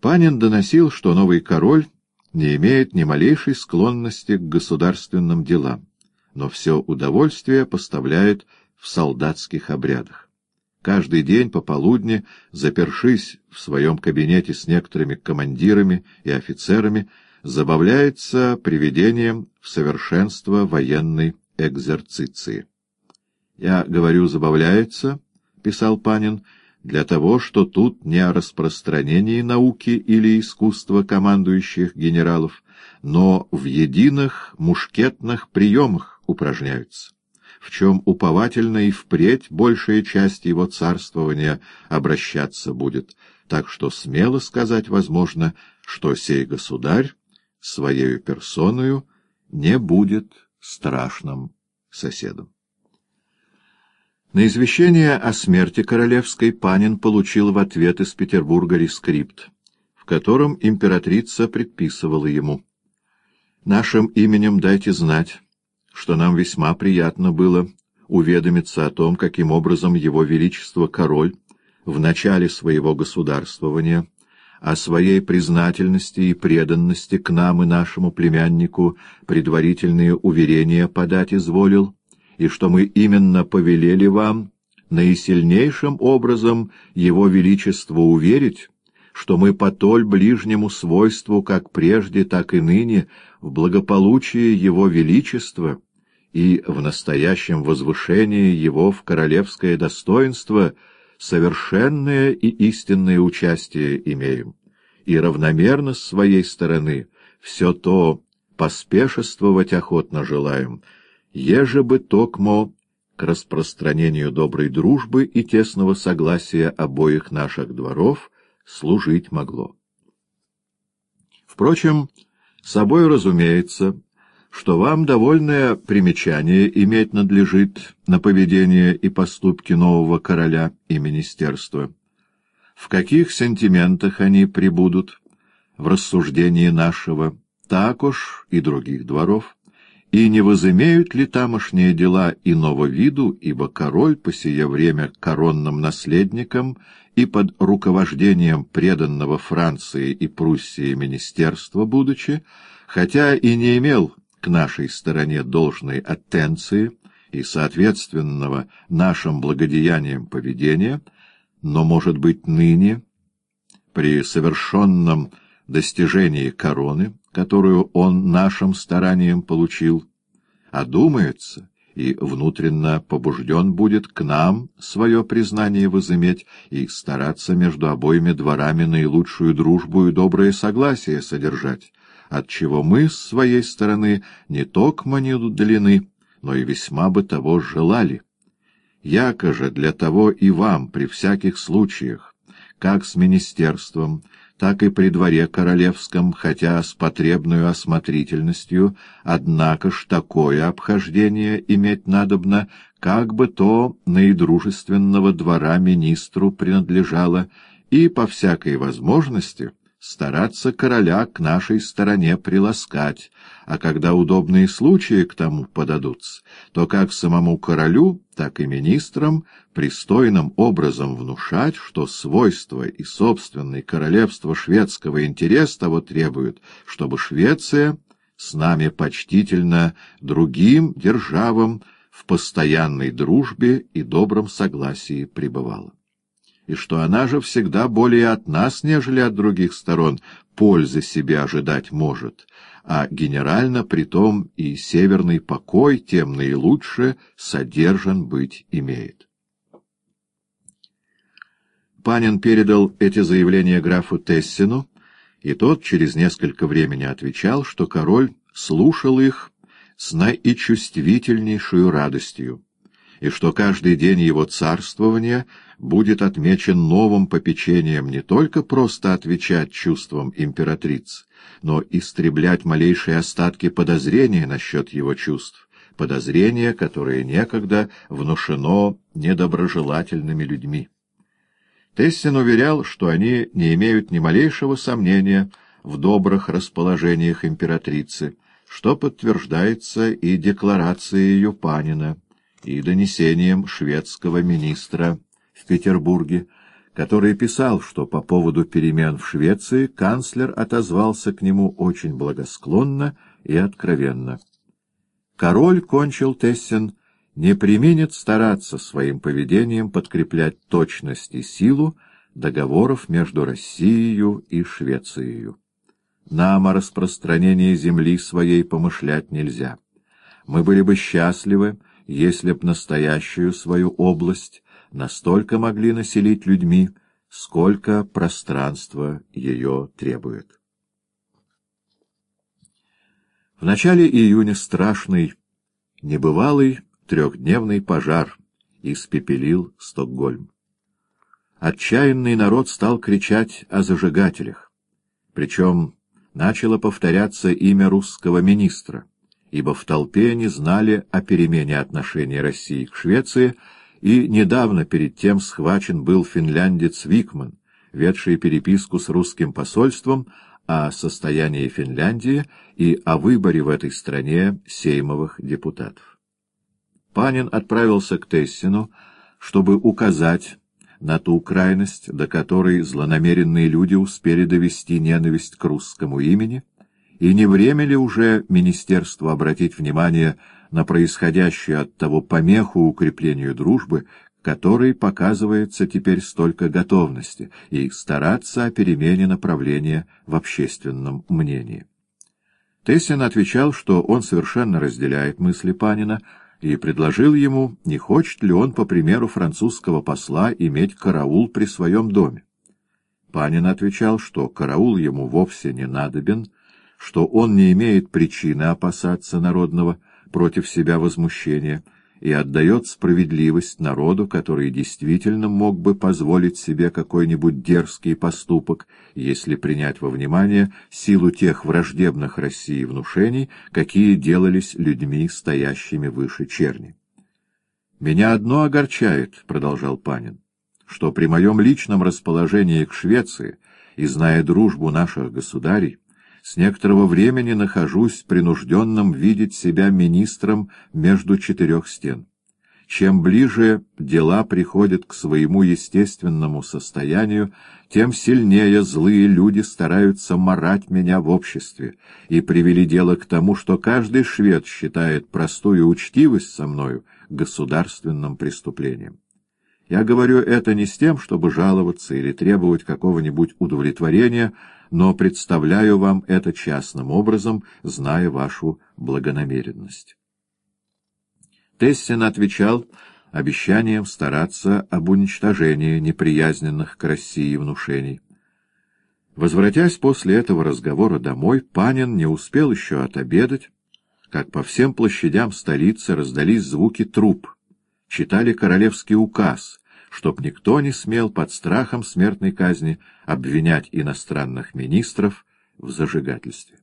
Панин доносил, что новый король не имеет ни малейшей склонности к государственным делам, но все удовольствие поставляет в солдатских обрядах. Каждый день пополудни, запершись в своем кабинете с некоторыми командирами и офицерами, забавляется приведением в совершенство военной экзерциции. «Я говорю, забавляется», — писал Панин, — «для того, что тут не о распространении науки или искусства командующих генералов, но в единых мушкетных приемах упражняются» в чем уповательно и впредь большая часть его царствования обращаться будет, так что смело сказать возможно, что сей государь своею персоною не будет страшным соседом. На извещение о смерти королевской Панин получил в ответ из Петербурга рескрипт, в котором императрица предписывала ему. «Нашим именем дайте знать» что нам весьма приятно было уведомиться о том, каким образом Его Величество Король в начале своего государствования о своей признательности и преданности к нам и нашему племяннику предварительные уверения подать изволил, и что мы именно повелели вам наисильнейшим образом Его Величество уверить, что мы по толь ближнему свойству, как прежде, так и ныне, в благополучии Его Величества и в настоящем возвышении Его в королевское достоинство совершенное и истинное участие имеем, и равномерно с своей стороны все то поспешествовать охотно желаем, еже бы токмо к распространению доброй дружбы и тесного согласия обоих наших дворов служить могло. Впрочем, собой разумеется, что вам довольное примечание иметь надлежит на поведение и поступки нового короля и министерства. В каких сентиментах они прибудут в рассуждении нашего, так уж и других дворов, и не возымеют ли тамошние дела иного виду, ибо король по сие время коронным наследником и под руковождением преданного Франции и Пруссии министерства будучи, хотя и не имел к нашей стороне должной аттенции и соответственного нашим благодеяниям поведения, но, может быть, ныне, при совершенном достижении короны, которую он нашим старанием получил, одумается и внутренно побужден будет к нам свое признание возыметь и стараться между обоими дворами наилучшую дружбу и доброе согласие содержать, отчего мы, с своей стороны, не токмо не удалены, но и весьма бы того желали. Яко же для того и вам при всяких случаях, как с министерством, так и при дворе королевском, хотя с потребную осмотрительностью, однако ж такое обхождение иметь надобно, как бы то наидружественного двора министру принадлежало, и по всякой возможности — стараться короля к нашей стороне приласкать, а когда удобные случаи к тому подадутся, то как самому королю, так и министрам пристойным образом внушать, что свойства и собственное королевство шведского интерес того требуют, чтобы Швеция с нами почтительно другим державам в постоянной дружбе и добром согласии пребывала и что она же всегда более от нас, нежели от других сторон, пользы себе ожидать может, а генерально притом и северный покой тем наилучше содержан быть имеет. Панин передал эти заявления графу Тессину, и тот через несколько времени отвечал, что король слушал их с наичувствительнейшую радостью и что каждый день его царствования будет отмечен новым попечением не только просто отвечать чувствам императрицы, но истреблять малейшие остатки подозрения насчет его чувств, подозрения, которые некогда внушено недоброжелательными людьми. Тессин уверял, что они не имеют ни малейшего сомнения в добрых расположениях императрицы, что подтверждается и декларацией Юпанина, и донесением шведского министра в Петербурге, который писал, что по поводу перемен в Швеции канцлер отозвался к нему очень благосклонно и откровенно. Король, кончил Тессен, не применит стараться своим поведением подкреплять точность и силу договоров между Россией и Швецией. Нам о распространении земли своей помышлять нельзя. Мы были бы счастливы, если б настоящую свою область настолько могли населить людьми, сколько пространство ее требует. В начале июня страшный, небывалый трехдневный пожар испепелил Стокгольм. Отчаянный народ стал кричать о зажигателях, причем начало повторяться имя русского министра, ибо в толпе не знали о перемене отношений России к Швеции, и недавно перед тем схвачен был финляндец Викман, ведший переписку с русским посольством о состоянии Финляндии и о выборе в этой стране сеймовых депутатов. Панин отправился к Тессину, чтобы указать на ту крайность, до которой злонамеренные люди успели довести ненависть к русскому имени, и не время ли уже министерству обратить внимание на происходящую от того помеху укреплению дружбы, которой показывается теперь столько готовности, и стараться о перемене направления в общественном мнении. Тессин отвечал, что он совершенно разделяет мысли Панина, и предложил ему, не хочет ли он, по примеру французского посла, иметь караул при своем доме. Панин отвечал, что караул ему вовсе не надобен, что он не имеет причины опасаться народного против себя возмущения, и отдает справедливость народу, который действительно мог бы позволить себе какой-нибудь дерзкий поступок, если принять во внимание силу тех враждебных России внушений, какие делались людьми, стоящими выше черни. «Меня одно огорчает», — продолжал Панин, — «что при моем личном расположении к Швеции и зная дружбу наших государей, с некоторого времени нахожусь принужденным видеть себя министром между четырех стен. Чем ближе дела приходят к своему естественному состоянию, тем сильнее злые люди стараются марать меня в обществе, и привели дело к тому, что каждый швед считает простую учтивость со мною государственным преступлением. Я говорю это не с тем, чтобы жаловаться или требовать какого-нибудь удовлетворения, но представляю вам это частным образом, зная вашу благонамеренность. Тессин отвечал обещанием стараться об уничтожении неприязненных к России внушений. Возвратясь после этого разговора домой, Панин не успел еще отобедать, как по всем площадям столицы раздались звуки труп, читали королевский указ, чтоб никто не смел под страхом смертной казни обвинять иностранных министров в зажигательстве.